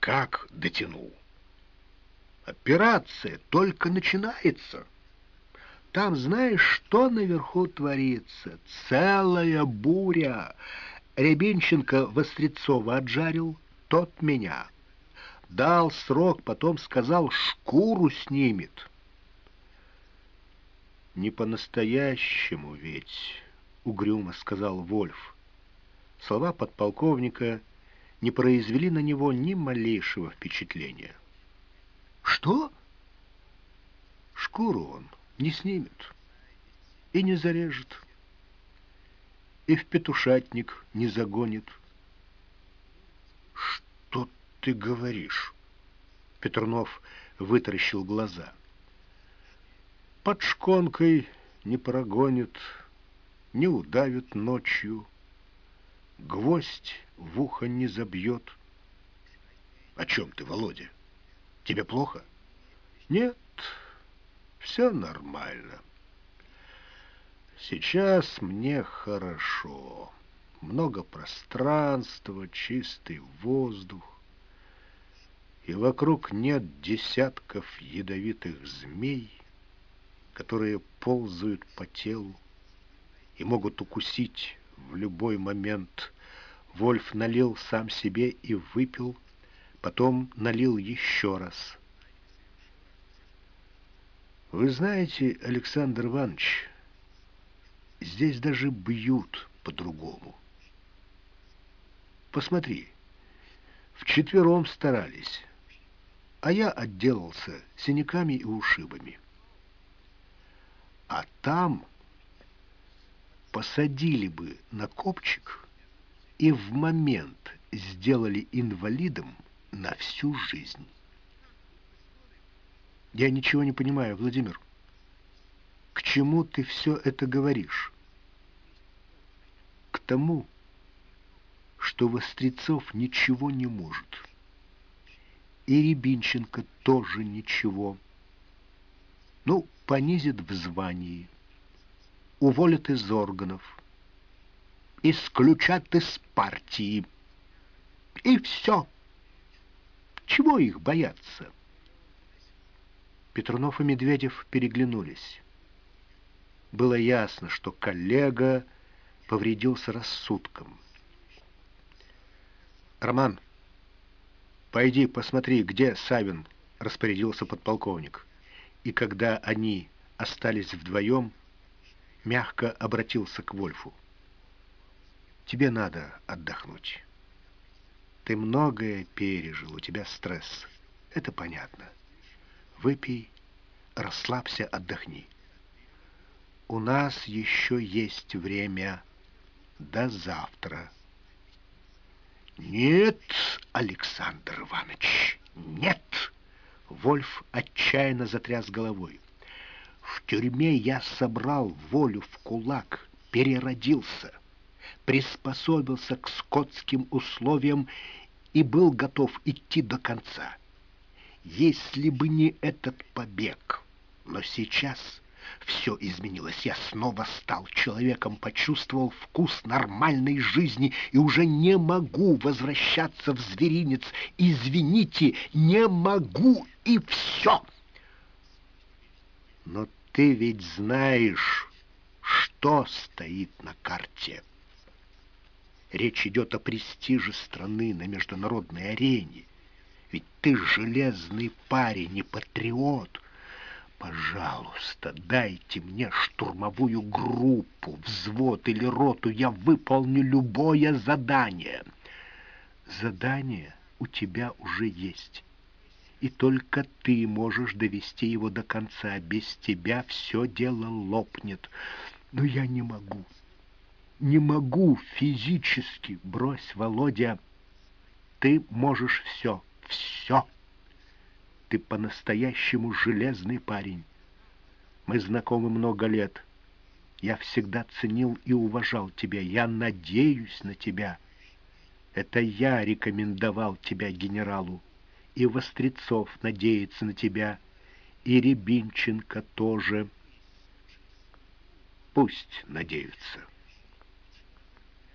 Как дотянул? Операция только начинается. Там знаешь, что наверху творится? Целая буря. Рябинченко Вострецова отжарил, тот меня. Дал срок, потом сказал, шкуру снимет. Не по-настоящему ведь, угрюмо сказал Вольф. Слова подполковника не произвели на него ни малейшего впечатления. Что? Шкуру он не снимет и не зарежет, и в петушатник не загонит. Что ты говоришь? Петрунов вытаращил глаза. Под шконкой не прогонит, не удавит ночью, гвоздь в ухо не забьет. О чем ты, Володя? Тебе плохо? Нет, все нормально. Сейчас мне хорошо. Много пространства, чистый воздух. И вокруг нет десятков ядовитых змей, которые ползают по телу и могут укусить в любой момент. Вольф налил сам себе и выпил, потом налил еще раз. Вы знаете, Александр Иванович, здесь даже бьют по-другому. Посмотри, вчетвером старались, а я отделался синяками и ушибами. А там посадили бы на копчик и в момент сделали инвалидом на всю жизнь. Я ничего не понимаю, Владимир. К чему ты все это говоришь? К тому, что Вострецов ничего не может. И Рябинченко тоже ничего. Ну, понизит в звании, уволят из органов, исключат из партии. И все. Чего их бояться? Петрунов и Медведев переглянулись. Было ясно, что коллега повредился рассудком. «Роман, пойди посмотри, где Савин», — распорядился подполковник и когда они остались вдвоем, мягко обратился к Вольфу. «Тебе надо отдохнуть. Ты многое пережил, у тебя стресс. Это понятно. Выпей, расслабься, отдохни. У нас еще есть время до завтра». «Нет, Александр Иванович, нет!» Вольф отчаянно затряс головой. В тюрьме я собрал волю в кулак, переродился, приспособился к скотским условиям и был готов идти до конца. Если бы не этот побег, но сейчас все изменилось. Я снова стал человеком, почувствовал вкус нормальной жизни и уже не могу возвращаться в зверинец. Извините, не могу, и все. Но ты ведь знаешь, что стоит на карте. Речь идет о престиже страны на международной арене. Ведь ты железный парень и патриот — Пожалуйста, дайте мне штурмовую группу, взвод или роту, я выполню любое задание. Задание у тебя уже есть, и только ты можешь довести его до конца. Без тебя все дело лопнет. Но я не могу, не могу физически. Брось, Володя, ты можешь все, все. Ты по-настоящему железный парень. Мы знакомы много лет. Я всегда ценил и уважал тебя. Я надеюсь на тебя. Это я рекомендовал тебя генералу. И Вострецов надеется на тебя. И Рябинченко тоже. Пусть надеются.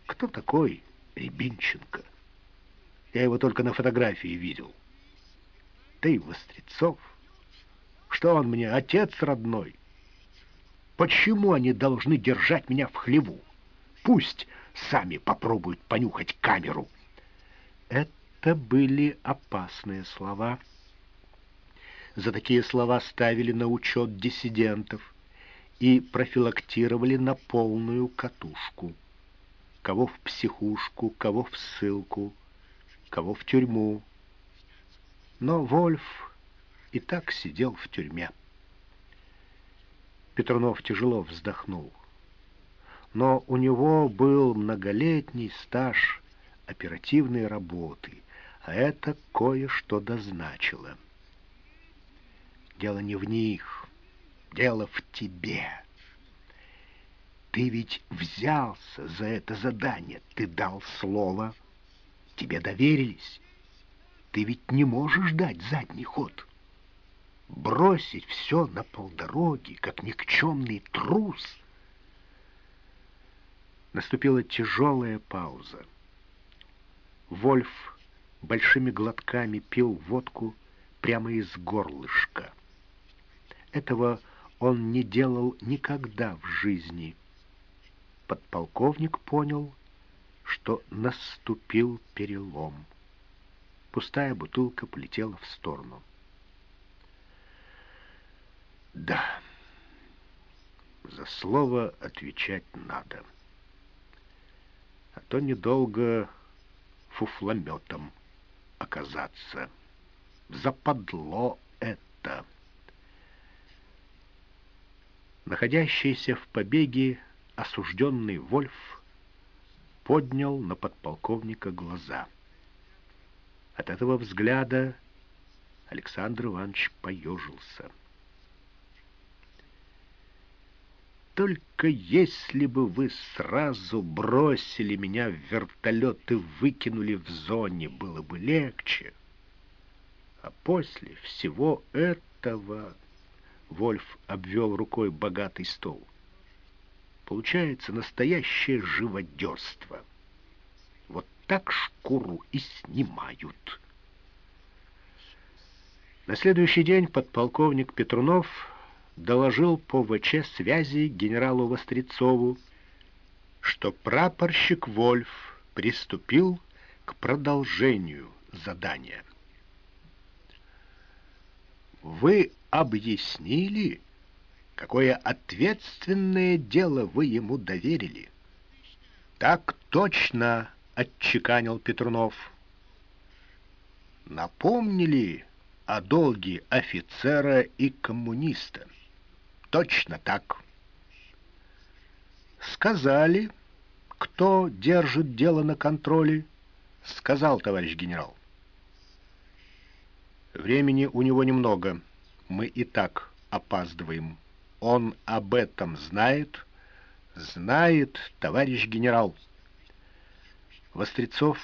Кто такой Рябинченко? Я его только на фотографии видел. Ты, Вострецов, что он мне, отец родной? Почему они должны держать меня в хлеву? Пусть сами попробуют понюхать камеру. Это были опасные слова. За такие слова ставили на учет диссидентов и профилактировали на полную катушку. Кого в психушку, кого в ссылку, кого в тюрьму. Но Вольф и так сидел в тюрьме. Петрунов тяжело вздохнул. Но у него был многолетний стаж оперативной работы, это кое-что дозначило. Дело не в них, дело в тебе. Ты ведь взялся за это задание, ты дал слово, тебе доверились. Ты ведь не можешь дать задний ход. Бросить все на полдороги, как никчемный трус. Наступила тяжелая пауза. Вольф большими глотками пил водку прямо из горлышка. Этого он не делал никогда в жизни. Подполковник понял, что наступил перелом. Пустая бутылка полетела в сторону. Да, за слово отвечать надо. А то недолго фуфлометом оказаться. Западло это. Находящийся в побеге осужденный Вольф поднял на подполковника глаза. От этого взгляда Александр Иванович поежился. Только если бы вы сразу бросили меня в вертолет и выкинули в зоне, было бы легче. А после всего этого Вольф обвел рукой богатый стол. Получается настоящее живодерство. Вот так шкуру и снимают. На следующий день подполковник Петрунов доложил по ВЧ связи генералу Вострецову, что прапорщик Вольф приступил к продолжению задания. Вы объяснили, какое ответственное дело вы ему доверили? Так точно, отчеканил Петрунов. Напомнили о долге офицера и коммуниста. Точно так. Сказали, кто держит дело на контроле, сказал товарищ генерал. Времени у него немного. Мы и так опаздываем. Он об этом знает? Знает, товарищ генерал. Вострецов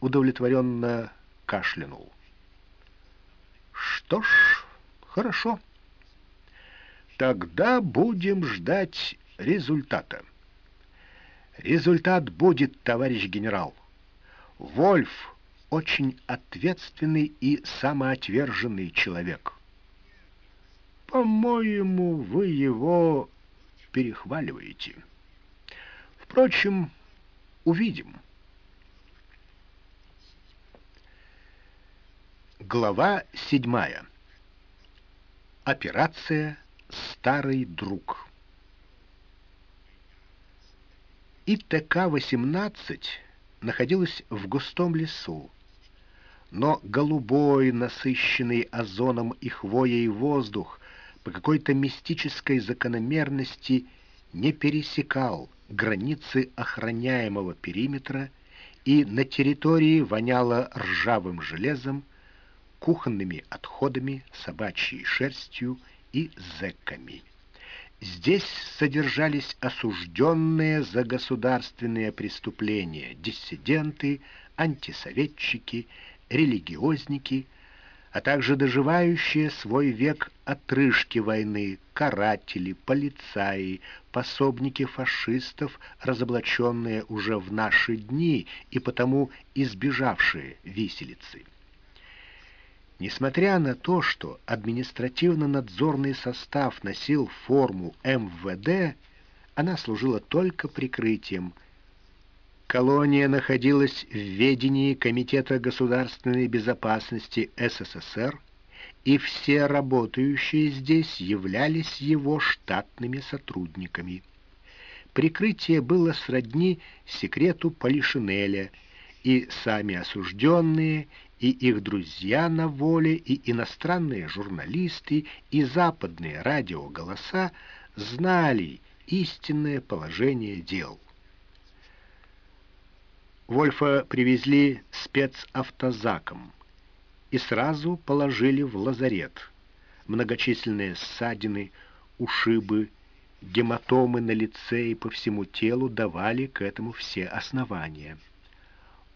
удовлетворенно кашлянул. Что ж, хорошо. Тогда будем ждать результата. Результат будет, товарищ генерал. Вольф очень ответственный и самоотверженный человек. По-моему, вы его перехваливаете. Впрочем, увидим. Глава седьмая. Операция «Старый друг». ИТК-18 находилась в густом лесу, но голубой, насыщенный озоном и хвоей воздух по какой-то мистической закономерности не пересекал границы охраняемого периметра, и на территории воняло ржавым железом, кухонными отходами, собачьей шерстью и зэками. Здесь содержались осужденные за государственные преступления диссиденты, антисоветчики, религиозники, а также доживающие свой век отрыжки войны, каратели, полицаи, пособники фашистов, разоблаченные уже в наши дни и потому избежавшие виселицы. Несмотря на то, что административно-надзорный состав носил форму МВД, она служила только прикрытием. Колония находилась в ведении Комитета государственной безопасности СССР, и все работающие здесь являлись его штатными сотрудниками. Прикрытие было сродни секрету Полишинеля, и сами осужденные, и их друзья на воле, и иностранные журналисты, и западные радиоголоса знали истинное положение дел. Вольфа привезли спецавтозаком и сразу положили в лазарет. Многочисленные ссадины, ушибы, гематомы на лице и по всему телу давали к этому все основания.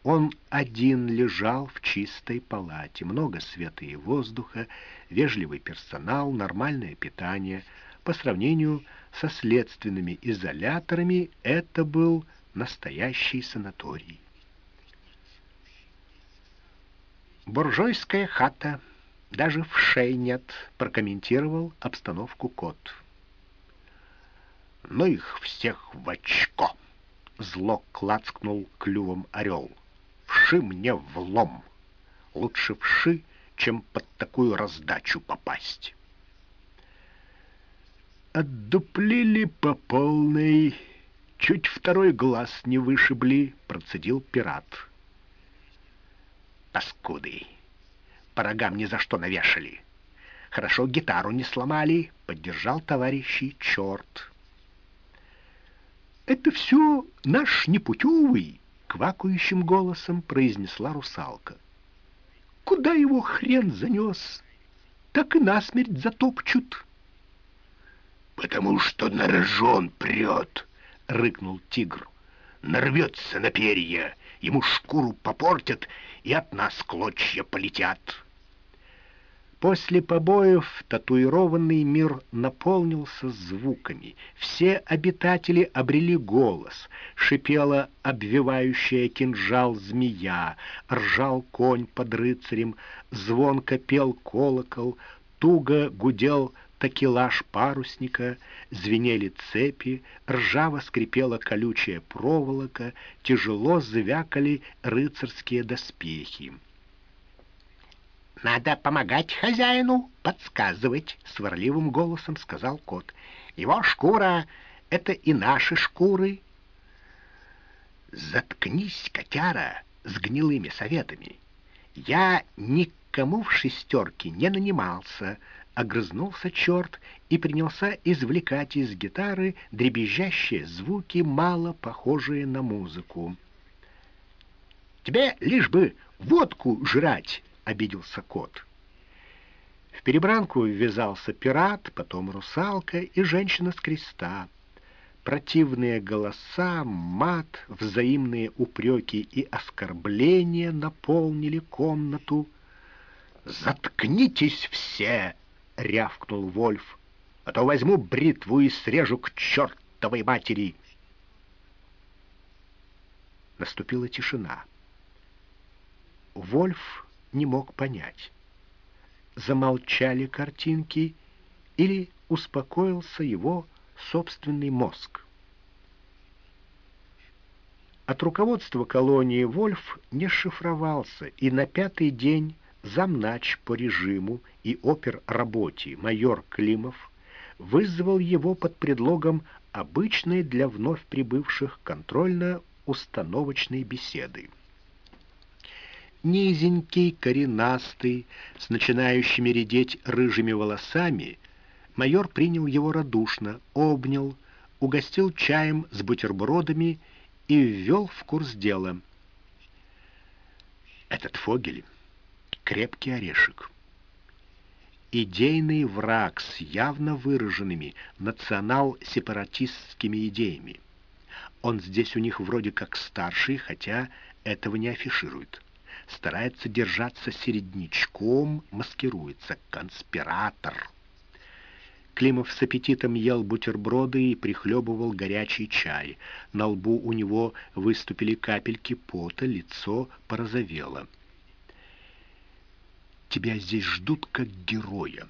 Он один лежал в чистой палате, много света и воздуха, вежливый персонал, нормальное питание. По сравнению со следственными изоляторами это был настоящий санаторий. «Буржуйская хата, даже в шее нет», — прокомментировал обстановку кот. «Ну их всех в очко!» — зло клацкнул клювом орел. «Вши мне в лом! Лучше вши, чем под такую раздачу попасть!» «Отдуплили по полной, чуть второй глаз не вышибли», — процедил пират паскуды. По рогам ни за что навешали. Хорошо гитару не сломали, поддержал товарищи черт. «Это все наш непутевый», — квакающим голосом произнесла русалка. «Куда его хрен занес? Так и насмерть затопчут». «Потому что на рожон прет», — рыкнул тигр. «Нарвется на перья, ему шкуру попортят, и от нас клочья полетят. После побоев татуированный мир наполнился звуками. Все обитатели обрели голос. Шипела обвивающая кинжал змея, ржал конь под рыцарем, звонко пел колокол, туго гудел такелаж парусника, звенели цепи, ржаво скрипела колючая проволока, тяжело звякали рыцарские доспехи. «Надо помогать хозяину, подсказывать», — сварливым голосом сказал кот. «Его шкура — это и наши шкуры». «Заткнись, котяра, с гнилыми советами. Я никому в шестерке не нанимался, огрызнулся черт и принялся извлекать из гитары дребезжащие звуки, мало похожие на музыку. «Тебе лишь бы водку жрать!» — обиделся кот. В перебранку ввязался пират, потом русалка и женщина с креста. Противные голоса, мат, взаимные упреки и оскорбления наполнили комнату. «Заткнитесь все!» — рявкнул Вольф. «А то возьму бритву и срежу к чертовой матери!» Наступила тишина. Вольф не мог понять, замолчали картинки или успокоился его собственный мозг. От руководства колонии Вольф не шифровался, и на пятый день замнач по режиму и опер-работе майор Климов вызвал его под предлогом обычной для вновь прибывших контрольно-установочной беседы. Низенький, коренастый, с начинающими редеть рыжими волосами, майор принял его радушно, обнял, угостил чаем с бутербродами и ввел в курс дела. Этот Фогель крепкий орешек. Идейный враг с явно выраженными национал-сепаратистскими идеями. Он здесь у них вроде как старший, хотя этого не афиширует. Старается держаться середнячком, маскируется конспиратор. Климов с аппетитом ел бутерброды и прихлебывал горячий чай. На лбу у него выступили капельки пота, лицо порозовело. «Тебя здесь ждут как героя.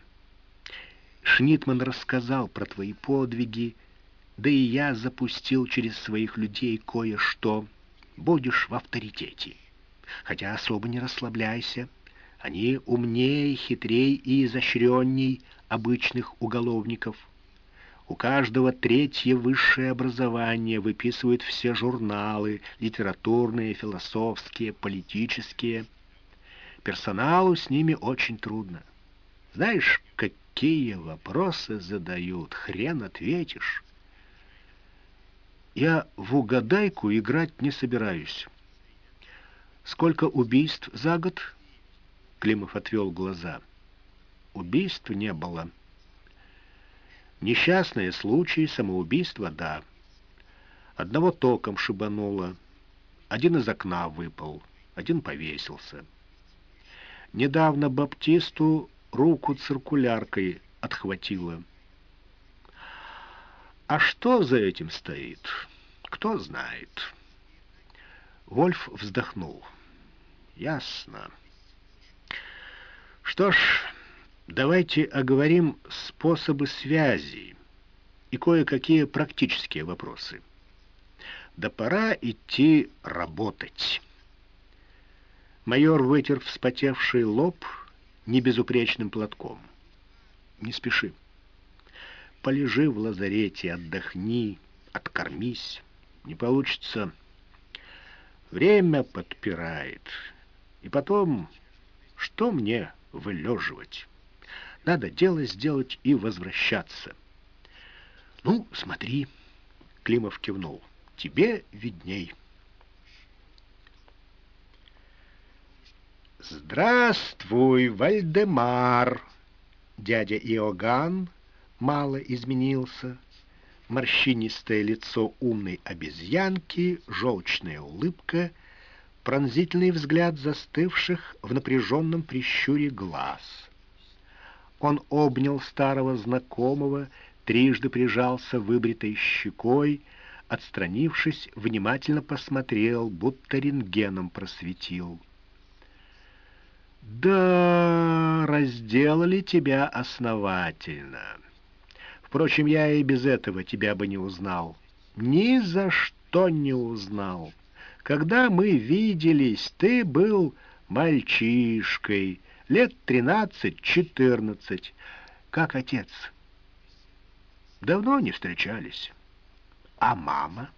Шнитман рассказал про твои подвиги, да и я запустил через своих людей кое-что. Будешь в авторитете. Хотя особо не расслабляйся». Они умнее, хитрей и изощренней обычных уголовников. У каждого третье высшее образование выписывают все журналы, литературные, философские, политические. Персоналу с ними очень трудно. Знаешь, какие вопросы задают, хрен ответишь. Я в угадайку играть не собираюсь. Сколько убийств за год? Климов отвел глаза. Убийств не было. Несчастные случаи, самоубийства, да. Одного током шибануло. Один из окна выпал, один повесился. Недавно Баптисту руку циркуляркой отхватило. А что за этим стоит? Кто знает. Вольф вздохнул. Ясно. Что ж, давайте оговорим способы связи и кое-какие практические вопросы. Да пора идти работать. Майор вытер вспотевший лоб небезупречным платком. Не спеши. Полежи в лазарете, отдохни, откормись. Не получится. Время подпирает. И потом, что мне вылеживать. Надо дело сделать и возвращаться. Ну, смотри, Климов кивнул. Тебе видней. Здравствуй, Вальдемар. Дядя Иоганн мало изменился. Морщинистое лицо умной обезьянки, желчная улыбка — пронзительный взгляд застывших в напряженном прищуре глаз. Он обнял старого знакомого, трижды прижался выбритой щекой, отстранившись, внимательно посмотрел, будто рентгеном просветил. «Да, разделали тебя основательно. Впрочем, я и без этого тебя бы не узнал. Ни за что не узнал». Когда мы виделись, ты был мальчишкой, лет тринадцать-четырнадцать, как отец. Давно не встречались. А мама?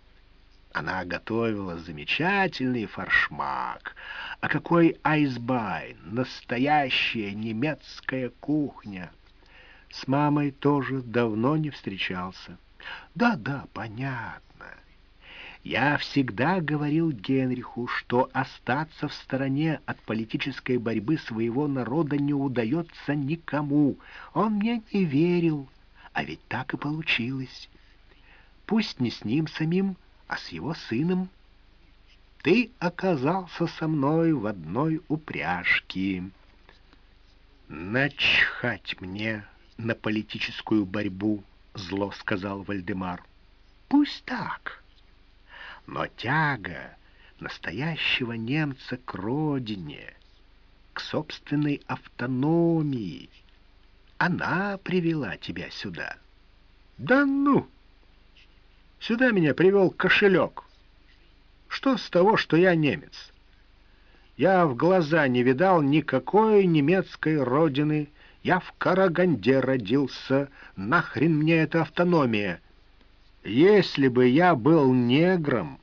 Она готовила замечательный форшмак. А какой айсбайн! Настоящая немецкая кухня! С мамой тоже давно не встречался. Да-да, понятно. Я всегда говорил Генриху, что остаться в стороне от политической борьбы своего народа не удается никому. Он мне не верил, а ведь так и получилось. Пусть не с ним самим, а с его сыном. Ты оказался со мной в одной упряжке. «Начхать мне на политическую борьбу», — зло сказал Вальдемар. «Пусть так» но тяга настоящего немца к родине, к собственной автономии, она привела тебя сюда. Да ну! Сюда меня привел кошелек. Что с того, что я немец? Я в глаза не видал никакой немецкой родины. Я в Караганде родился. Нахрен мне эта автономия? Если бы я был негром,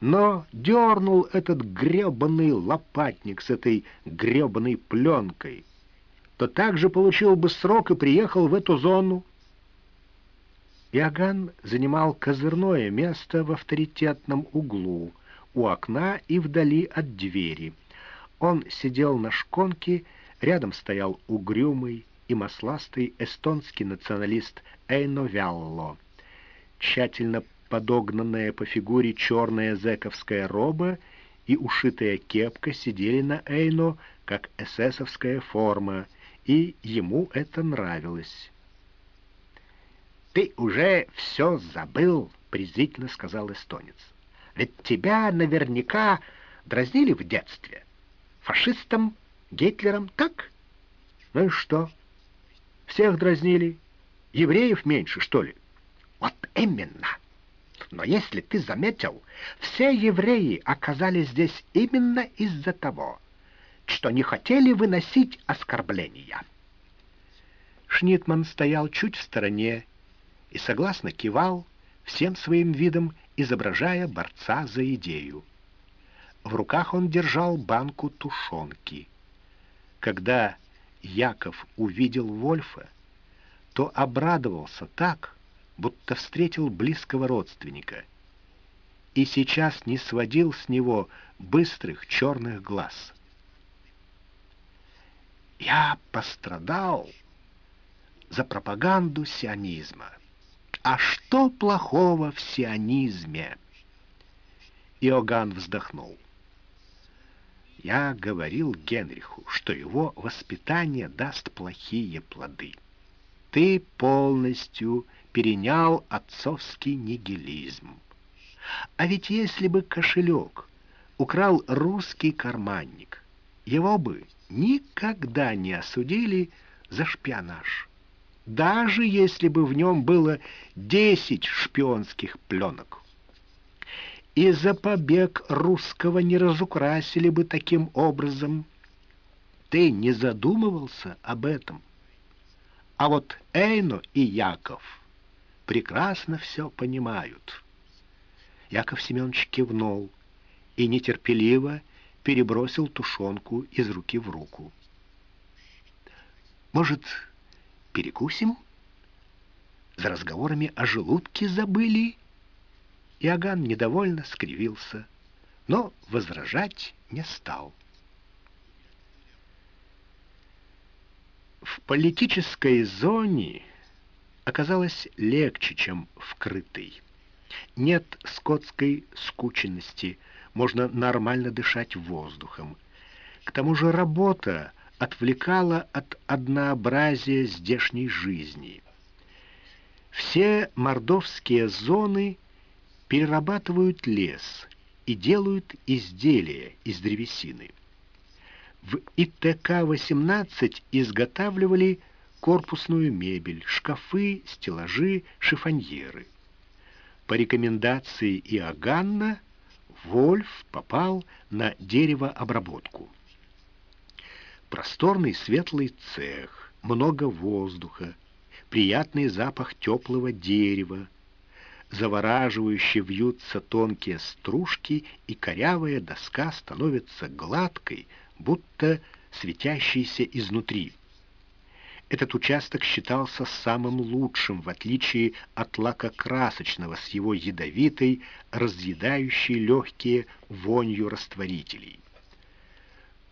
но дернул этот гребаный лопатник с этой гребаной пленкой, то также получил бы срок и приехал в эту зону. Иоганн занимал козырное место в авторитетном углу, у окна и вдали от двери. Он сидел на шконке, рядом стоял угрюмый и масластый эстонский националист Эйно Вялло тщательно подогнанная по фигуре черная зэковская роба и ушитая кепка сидели на Эйно, как эсэсовская форма, и ему это нравилось. «Ты уже все забыл», — презрительно сказал эстонец. «Ведь тебя наверняка дразнили в детстве. Фашистом, Гитлером, так? Ну и что? Всех дразнили. Евреев меньше, что ли?» «Вот именно!» Но если ты заметил, все евреи оказались здесь именно из-за того, что не хотели выносить оскорбления. Шнитман стоял чуть в стороне и согласно кивал, всем своим видом изображая борца за идею. В руках он держал банку тушенки. Когда Яков увидел Вольфа, то обрадовался так, будто встретил близкого родственника, и сейчас не сводил с него быстрых черных глаз. «Я пострадал за пропаганду сионизма. А что плохого в сионизме?» Иоганн вздохнул. Я говорил Генриху, что его воспитание даст плохие плоды. Ты полностью перенял отцовский нигилизм. А ведь если бы кошелек украл русский карманник, его бы никогда не осудили за шпионаж, даже если бы в нем было десять шпионских пленок. И за побег русского не разукрасили бы таким образом. Ты не задумывался об этом? А вот Эйно и Яков прекрасно все понимают. Яков Семенович кивнул и нетерпеливо перебросил тушенку из руки в руку. «Может, перекусим?» За разговорами о желудке забыли. Иоганн недовольно скривился, но возражать не стал. В политической зоне оказалось легче, чем вкрытой. Нет скотской скученности, можно нормально дышать воздухом. К тому же работа отвлекала от однообразия здешней жизни. Все мордовские зоны перерабатывают лес и делают изделия из древесины. В ИТК-18 изготавливали корпусную мебель, шкафы, стеллажи, шифоньеры. По рекомендации Иоганна Вольф попал на деревообработку. Просторный светлый цех, много воздуха, приятный запах теплого дерева, завораживающе вьются тонкие стружки, и корявая доска становится гладкой, будто светящейся изнутри. Этот участок считался самым лучшим, в отличие от лакокрасочного с его ядовитой, разъедающей легкие вонью растворителей.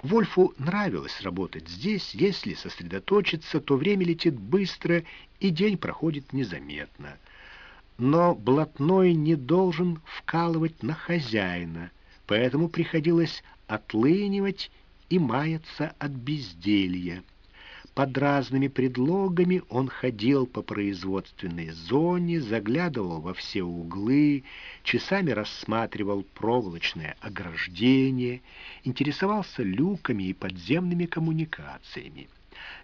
Вольфу нравилось работать здесь. Если сосредоточиться, то время летит быстро, и день проходит незаметно. Но блатной не должен вкалывать на хозяина, поэтому приходилось отлынивать и маяться от безделья. Под разными предлогами он ходил по производственной зоне, заглядывал во все углы, часами рассматривал проволочное ограждение, интересовался люками и подземными коммуникациями.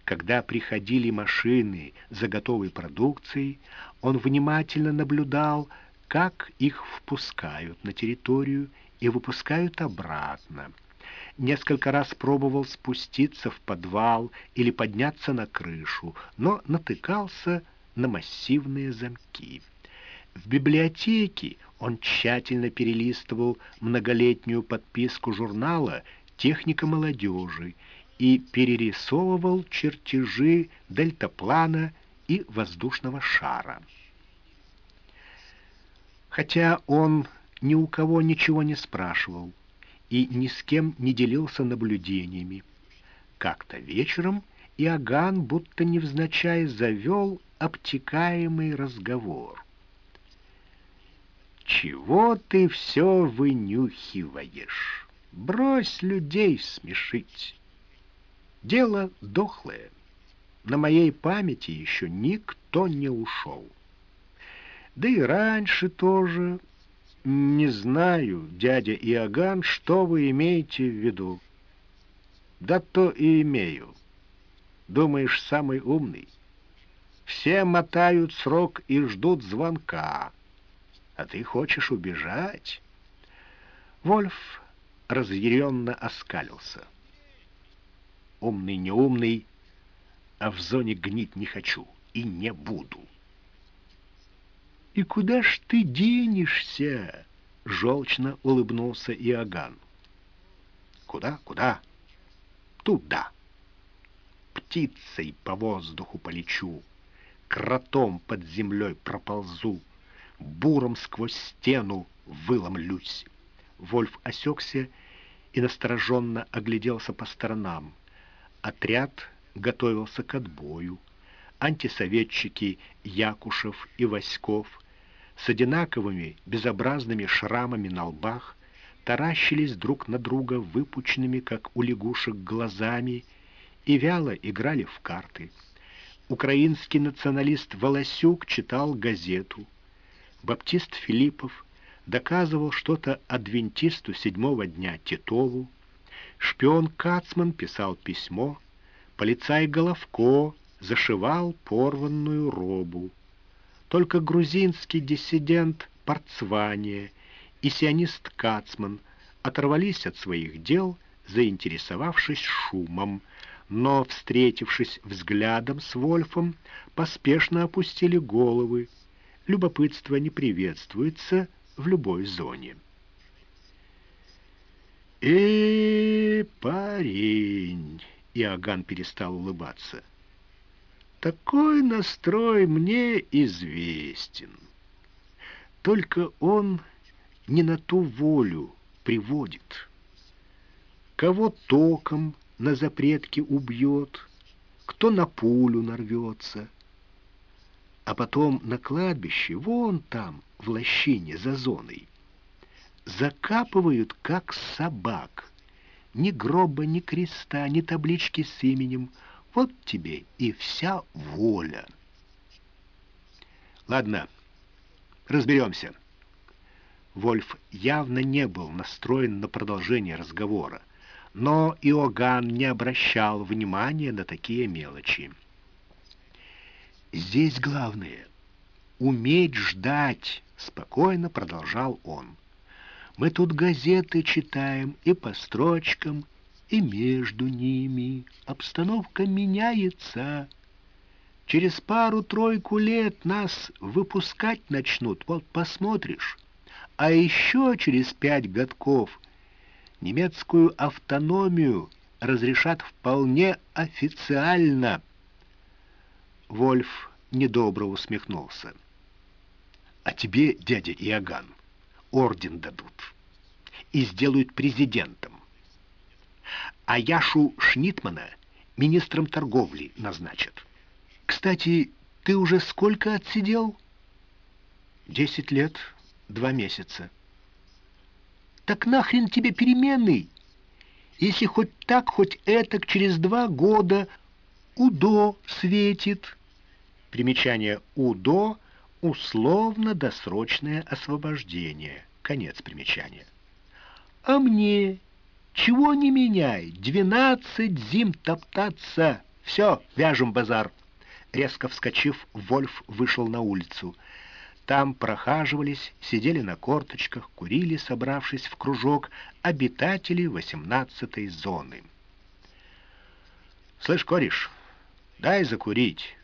Когда приходили машины за готовой продукцией, он внимательно наблюдал, как их впускают на территорию и выпускают обратно несколько раз пробовал спуститься в подвал или подняться на крышу, но натыкался на массивные замки. В библиотеке он тщательно перелистывал многолетнюю подписку журнала «Техника молодежи» и перерисовывал чертежи дельтаплана и воздушного шара. Хотя он ни у кого ничего не спрашивал, и ни с кем не делился наблюдениями. Как-то вечером Иоганн будто невзначай завел обтекаемый разговор. «Чего ты все вынюхиваешь? Брось людей смешить. Дело дохлое. На моей памяти еще никто не ушел. Да и раньше тоже. Не знаю, дядя Иоганн, что вы имеете в виду. Да то и имею. Думаешь, самый умный? Все мотают срок и ждут звонка. А ты хочешь убежать? Вольф разъяренно оскалился. Умный, неумный, а в зоне гнить не хочу и не буду. «И куда ж ты денешься?» — желчно улыбнулся Иоганн. «Куда, куда?» «Туда. Птицей по воздуху полечу, кротом под землей проползу, буром сквозь стену выломлюсь». Вольф осекся и настороженно огляделся по сторонам. Отряд готовился к отбою. Антисоветчики Якушев и Васьков с одинаковыми безобразными шрамами на лбах таращились друг на друга выпученными, как у лягушек, глазами и вяло играли в карты. Украинский националист Волосюк читал газету. Баптист Филиппов доказывал что-то адвентисту седьмого дня Титову, шпион Кацман писал письмо, полицай Головко зашивал порванную робу. Только грузинский диссидент Парцвания и сионист Кацман оторвались от своих дел, заинтересовавшись шумом, но, встретившись взглядом с Вольфом, поспешно опустили головы. Любопытство не приветствуется — в любой зоне. «Э, парень!» — Иоганн перестал улыбаться. «Такой настрой мне известен. Только он не на ту волю приводит. Кого током на запретке убьет, кто на пулю нарвется. А потом на кладбище, вон там, в лощине за зоной. Закапывают, как собак. Ни гроба, ни креста, ни таблички с именем. Вот тебе и вся воля. Ладно, разберемся. Вольф явно не был настроен на продолжение разговора, но Иоганн не обращал внимания на такие мелочи. Здесь главное — уметь ждать, Спокойно продолжал он. Мы тут газеты читаем и по строчкам, и между ними. Обстановка меняется. Через пару-тройку лет нас выпускать начнут, вот посмотришь. А еще через пять годков немецкую автономию разрешат вполне официально. Вольф недобро усмехнулся. А тебе, дядя Иоганн, орден дадут и сделают президентом. А Яшу Шнитмана министром торговли назначат. Кстати, ты уже сколько отсидел? Десять лет, два месяца. Так нахрен тебе переменный? Если хоть так, хоть этак, через два года УДО светит. Примечание УДО условно-досрочное освобождение. Конец примечания. А мне чего не меняй, двенадцать зим топтаться. Все, вяжем базар. Резко вскочив, Вольф вышел на улицу. Там прохаживались, сидели на корточках, курили, собравшись в кружок, обитатели восемнадцатой зоны. «Слышь, кореш, дай закурить».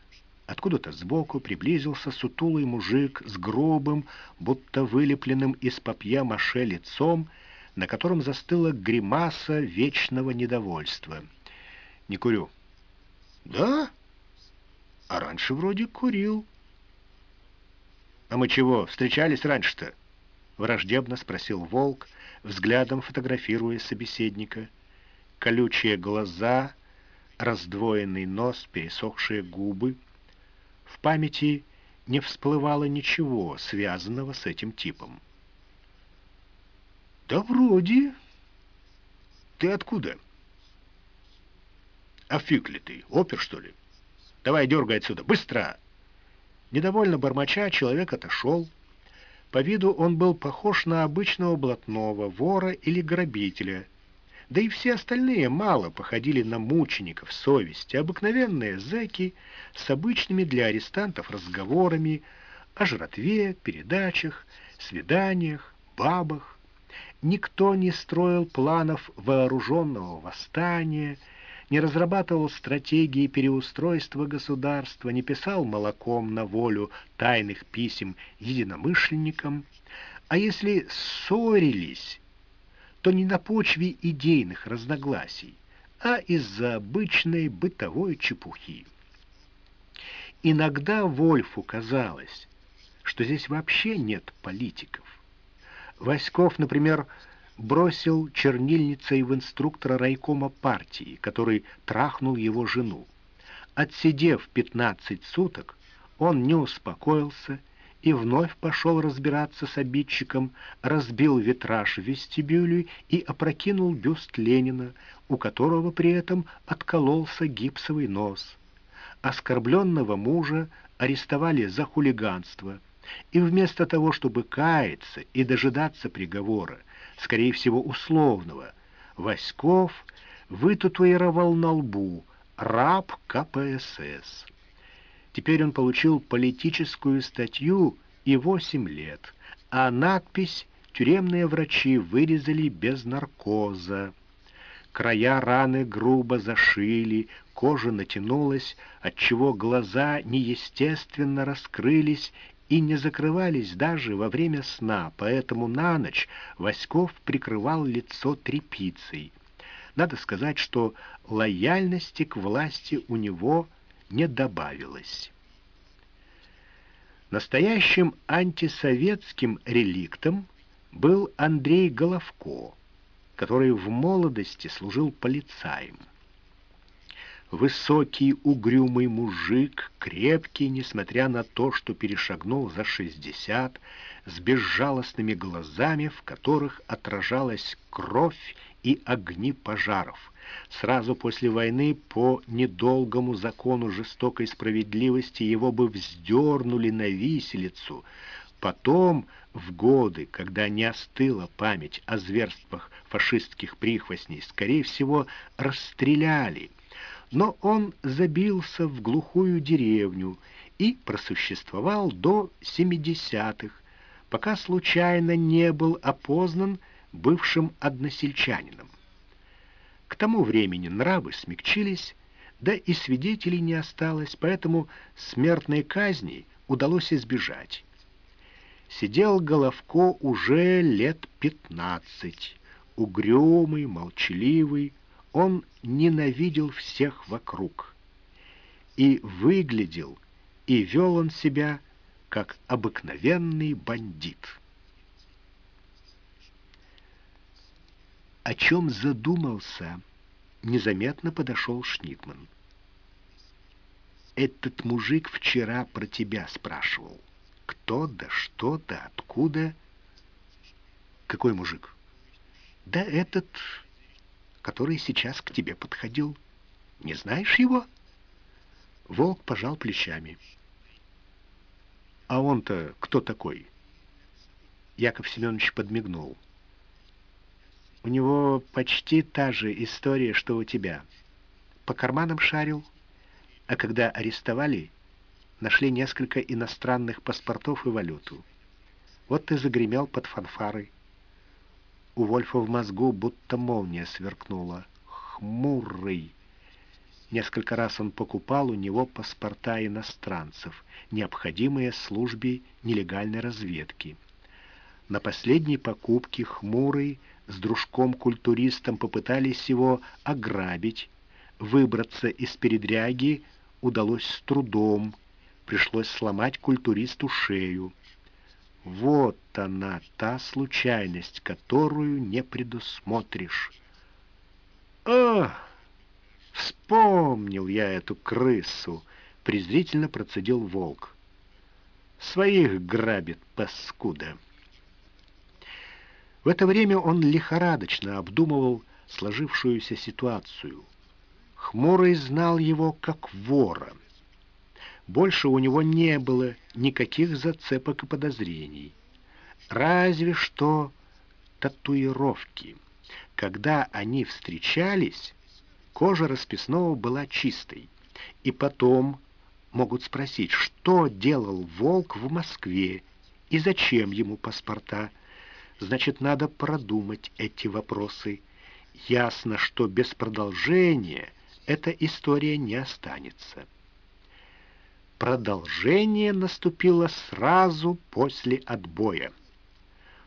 Откуда-то сбоку приблизился сутулый мужик с грубым, будто вылепленным из папье-маше лицом, на котором застыла гримаса вечного недовольства. «Не курю». «Да? А раньше вроде курил». «А мы чего, встречались раньше-то?» — враждебно спросил Волк, взглядом фотографируя собеседника. Колючие глаза, раздвоенный нос, пересохшие губы — в памяти не всплывало ничего, связанного с этим типом. «Да вроде. Ты откуда? А ли ты, опер, что ли? Давай дергай отсюда, быстро! Недовольно бормоча, человек отошел. По виду он был похож на обычного блатного, вора или грабителя. Да и все остальные мало походили на мучеников совести, обыкновенные зэки с обычными для арестантов разговорами о жратве, передачах, свиданиях, бабах. Никто не строил планов вооруженного восстания, не разрабатывал стратегии переустройства государства, не писал молоком на волю тайных писем единомышленникам, а если ссорились, то не на почве идейных разногласий, а из-за обычной бытовой чепухи. Иногда Вольфу казалось, что здесь вообще нет политиков. Васьков, например, бросил чернильницей в инструктора райкома партии, который трахнул его жену. Отсидев 15 суток, он не успокоился и вновь пошел разбираться с обидчиком, разбил витраж в вестибюле и опрокинул бюст Ленина, у которого при этом откололся гипсовый нос. Оскорбленного мужа арестовали за хулиганство – и вместо того, чтобы каяться и дожидаться приговора, скорее всего, условного, Васьков вытатуировал на лбу «Раб КПСС». Теперь он получил политическую статью и восемь лет, а надпись «Тюремные врачи вырезали без наркоза». Края раны грубо зашили, кожа натянулась, отчего глаза неестественно раскрылись и не закрывались даже во время сна, поэтому на ночь Васьков прикрывал лицо тряпицей. Надо сказать, что лояльности к власти у него не добавилось. Настоящим антисоветским реликтом был Андрей Головко, который в молодости служил полицаем. Высокий, угрюмый мужик, крепкий, несмотря на то, что перешагнул за шестьдесят, с безжалостными глазами, в которых отражалась кровь и огни пожаров. Сразу после войны по недолгому закону жестокой справедливости его бы вздернули на виселицу. Потом, в годы, когда не остыла память о зверствах фашистских прихвостней, скорее всего, расстреляли — но он забился в глухую деревню и просуществовал до 70-х, пока случайно не был опознан бывшим односельчанином. К тому времени нравы смягчились, да и свидетелей не осталось, поэтому смертной казни удалось избежать. Сидел Головко уже лет пятнадцать, угрюмый, молчаливый, он ненавидел всех вокруг. И выглядел, и вел он себя, как обыкновенный бандит. О чем задумался, незаметно подошел Шнитман. «Этот мужик вчера про тебя спрашивал. Кто да что да откуда?» «Какой мужик?» «Да этот который сейчас к тебе подходил. Не знаешь его?» Волк пожал плечами. «А он-то кто такой?» Яков Семенович подмигнул. «У него почти та же история, что у тебя. По карманам шарил, а когда арестовали, нашли несколько иностранных паспортов и валюту. Вот ты загремел под фанфарой. У Вольфа в мозгу будто молния сверкнула. Хмурый. Несколько раз он покупал у него паспорта иностранцев, необходимые службе нелегальной разведки. На последней покупке Хмурый с дружком-культуристом попытались его ограбить. Выбраться из передряги удалось с трудом. Пришлось сломать культуристу шею. Вот она, та случайность, которую не предусмотришь. «О, вспомнил я эту крысу!» — презрительно процедил волк. «Своих грабит, паскуда!» В это время он лихорадочно обдумывал сложившуюся ситуацию. Хмурый знал его как вора. Больше у него не было никаких зацепок и подозрений. Разве что татуировки. Когда они встречались, кожа расписного была чистой. И потом могут спросить, что делал Волк в Москве и зачем ему паспорта. Значит, надо продумать эти вопросы. Ясно, что без продолжения эта история не останется. Продолжение наступило сразу после отбоя.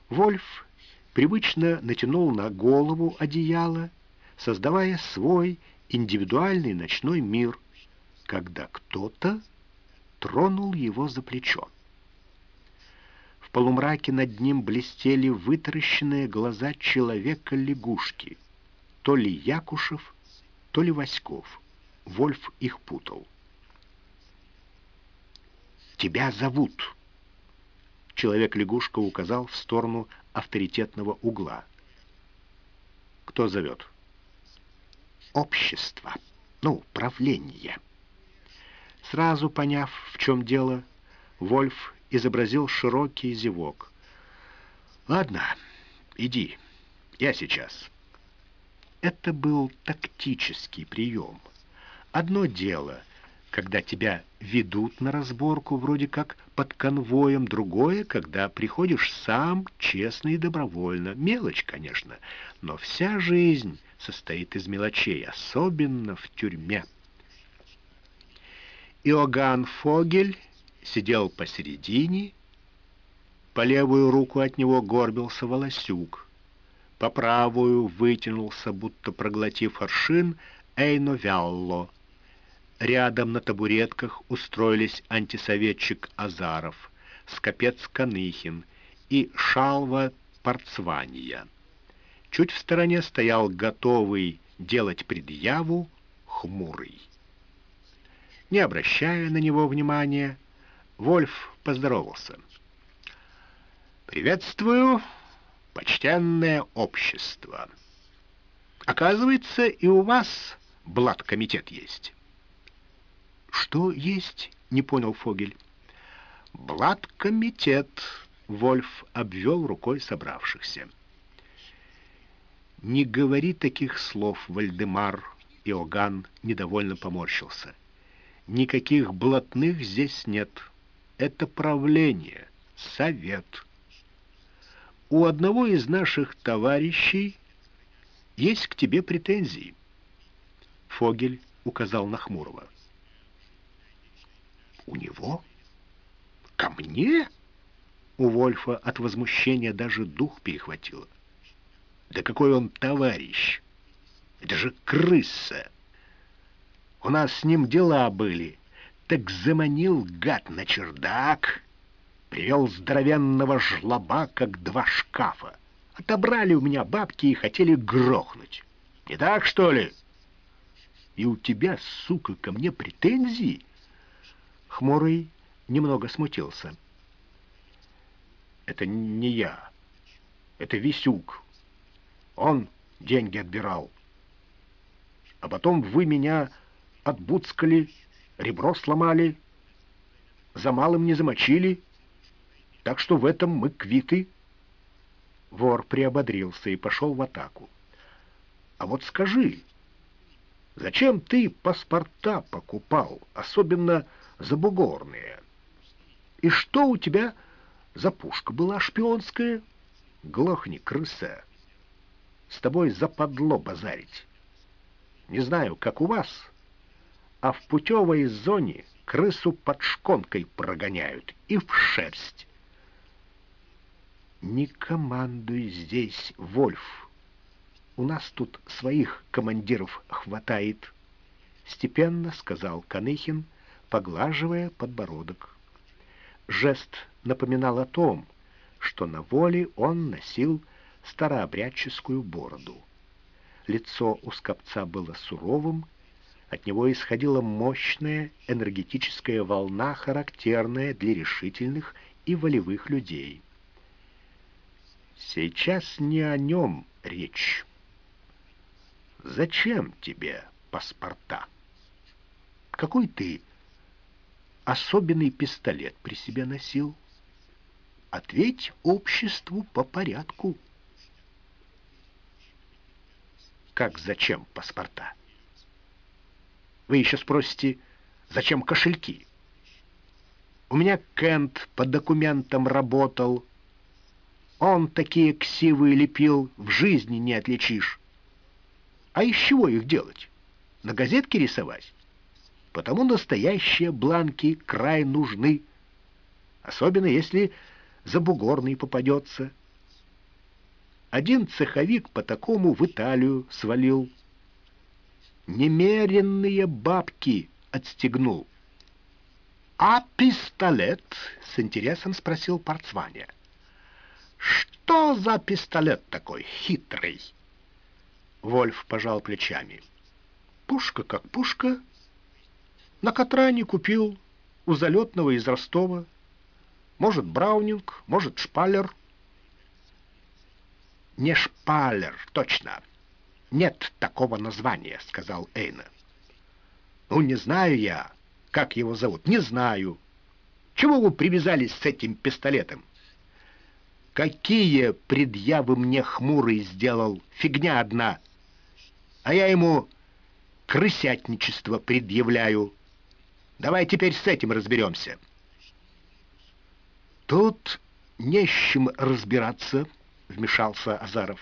Вольф привычно натянул на голову одеяло, создавая свой индивидуальный ночной мир, когда кто-то тронул его за плечо. В полумраке над ним блестели вытаращенные глаза человека-лягушки, то ли Якушев, то ли Васьков. Вольф их путал. «Тебя зовут!» Человек-лягушка указал в сторону авторитетного угла. «Кто зовет?» «Общество. Ну, правление». Сразу поняв, в чем дело, Вольф изобразил широкий зевок. «Ладно, иди, я сейчас». Это был тактический прием. Одно дело, когда тебя ведут на разборку вроде как под конвоем, другое, когда приходишь сам, честно и добровольно. Мелочь, конечно, но вся жизнь состоит из мелочей, особенно в тюрьме. Иоганн Фогель сидел посередине, по левую руку от него горбился Волосюк, по правую вытянулся, будто проглотив аршин, Эйно Вялло. Рядом на табуретках устроились антисоветчик Азаров, скопец Каныхин и Шалва Парцвания. Чуть в стороне стоял готовый делать предъяву хмурый. Не обращая на него внимания, Вольф поздоровался. «Приветствую, почтенное общество. Оказывается, и у вас блат-комитет есть». «Что есть?» — не понял Фогель. «Блат-комитет», — Вольф обвел рукой собравшихся. «Не говори таких слов, Вальдемар!» Иоганн недовольно поморщился. Никаких блатных здесь нет. Это правление, совет. У одного из наших товарищей есть к тебе претензии. Фогель указал на Хмурого. У него? Ко мне? У Вольфа от возмущения даже дух перехватило. Да какой он товарищ! Это же крыса! У нас с ним дела были. Так заманил гад на чердак, привел здоровенного жлоба, как два шкафа. Отобрали у меня бабки и хотели грохнуть. Не так, что ли? И у тебя, сука, ко мне претензии? Хмурый немного смутился. Это не я. Это Висюк. Он деньги отбирал. А потом вы меня отбуцкали, ребро сломали, за малым не замочили, так что в этом мы квиты. Вор приободрился и пошел в атаку. А вот скажи, зачем ты паспорта покупал, особенно забугорные? И что у тебя за пушка была шпионская? Глохни, крыса. С тобой западло базарить. Не знаю, как у вас, а в путевой зоне крысу под шконкой прогоняют и в шерсть. Не командуй здесь, Вольф. У нас тут своих командиров хватает, степенно сказал Каныхин, поглаживая подбородок. Жест напоминал о том, что на воле он носил старообрядческую бороду. Лицо у скопца было суровым, от него исходила мощная энергетическая волна, характерная для решительных и волевых людей. Сейчас не о нем речь. Зачем тебе паспорта? Какой ты особенный пистолет при себе носил? Ответь обществу по порядку. Как зачем паспорта? Вы еще спросите, зачем кошельки? У меня Кент по документам работал. Он такие ксивы лепил, в жизни не отличишь. А из чего их делать? На газетке рисовать? Потому настоящие бланки край нужны. Особенно если забугорный попадется. Один цеховик по такому в Италию свалил. Немеренные бабки отстегнул. «А пистолет?» — с интересом спросил Парцваня. «Что за пистолет такой хитрый?» Вольф пожал плечами. «Пушка как пушка. На Катране купил у залетного из Ростова. Может, Браунинг, может, Шпалер». «Не Шпалер, точно. Нет такого названия», — сказал Эйна. «Ну, не знаю я, как его зовут? Не знаю. Чего вы привязались с этим пистолетом? Какие предъявы мне хмурый сделал? Фигня одна. А я ему крысятничество предъявляю. Давай теперь с этим разберемся. Тут не с чем разбираться, вмешался Азаров.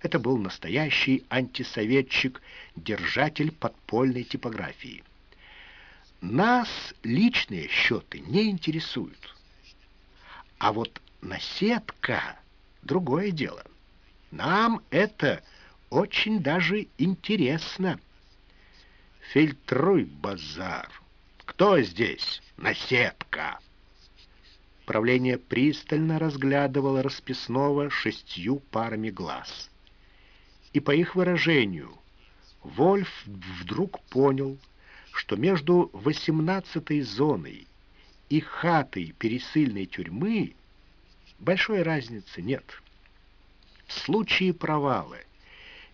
Это был настоящий антисоветчик, держатель подпольной типографии. Нас личные счеты не интересуют. А вот наседка — другое дело. Нам это очень даже интересно. Фильтруй базар. Кто здесь? Наседка. Правление пристально разглядывало расписного шестью парами глаз. И по их выражению Вольф вдруг понял — что между восемнадцатой зоной и хатой пересыльной тюрьмы большой разницы нет. В случае провала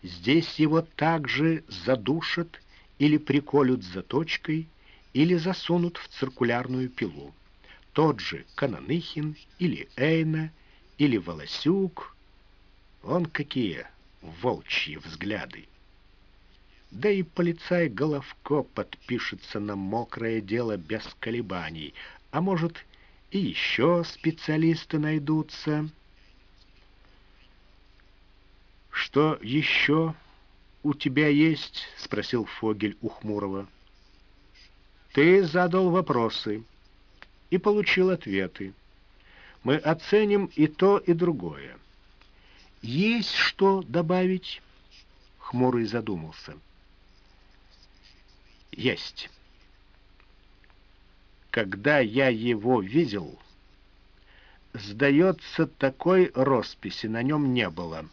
здесь его также задушат или приколют заточкой, или засунут в циркулярную пилу. Тот же Кананыхин или Эйна или Волосюк. Он какие волчьи взгляды. Да и полицай Головко подпишется на мокрое дело без колебаний. А может, и еще специалисты найдутся. «Что еще у тебя есть?» — спросил Фогель у Хмурого. «Ты задал вопросы и получил ответы. Мы оценим и то, и другое. Есть что добавить?» Хмурый задумался есть. Когда я его видел, сдается, такой росписи на нем не было.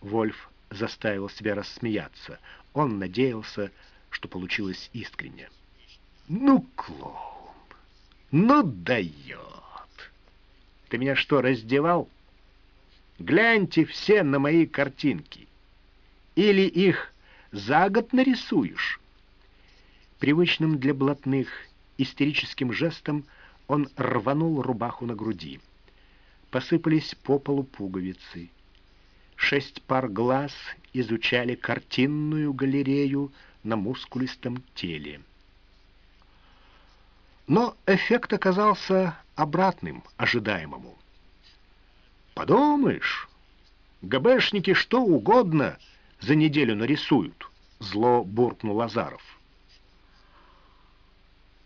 Вольф заставил себя рассмеяться. Он надеялся, что получилось искренне. «Ну, клоун, ну дает! Ты меня что, раздевал? Гляньте все на мои картинки. Или их за год нарисуешь?» Привычным для блатных истерическим жестом он рванул рубаху на груди. Посыпались по полу пуговицы. Шесть пар глаз изучали картинную галерею на мускулистом теле. Но эффект оказался обратным ожидаемому. «Подумаешь, ГБшники что угодно за неделю нарисуют», — зло буркнул Лазаров.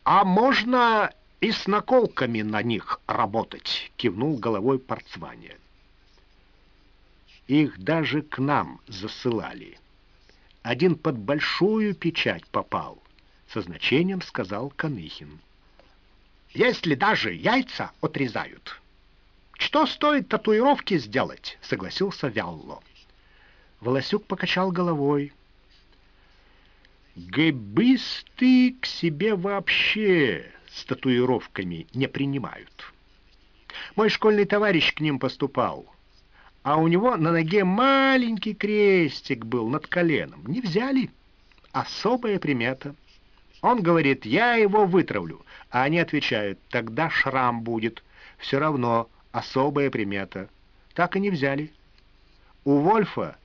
«А можно и с наколками на них работать», — кивнул головой Парцвания. Их даже к нам засылали. Один под большую печать попал, со значением сказал Каныхин. «Если даже яйца отрезают, что стоит татуировки сделать?» — согласился Вялло. Волосюк покачал головой. Гэбисты к себе вообще с татуировками не принимают. Мой школьный товарищ к ним поступал. а у него на ноге маленький крестик был над коленом. Не взяли. Особая примета. Он говорит, я его вытравлю, а они отвечают, тогда шрам будет. Все равно особая примета. Так и не взяли. У Вольфа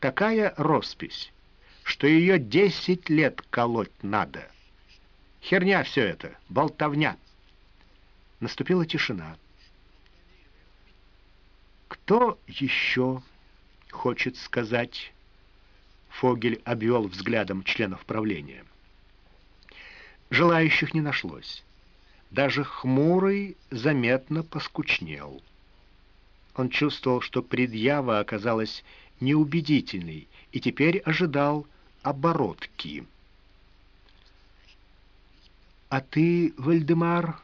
такая роспись, что ее десять лет колоть надо. Херня все это, болтовня. Наступила тишина. Кто еще хочет сказать? Фогель обвел взглядом членов правления. Желающих не нашлось. Даже хмурый заметно поскучнел. Он чувствовал, что предъява оказалась неубедительной, и теперь ожидал оборотки. «А ты, Вальдемар,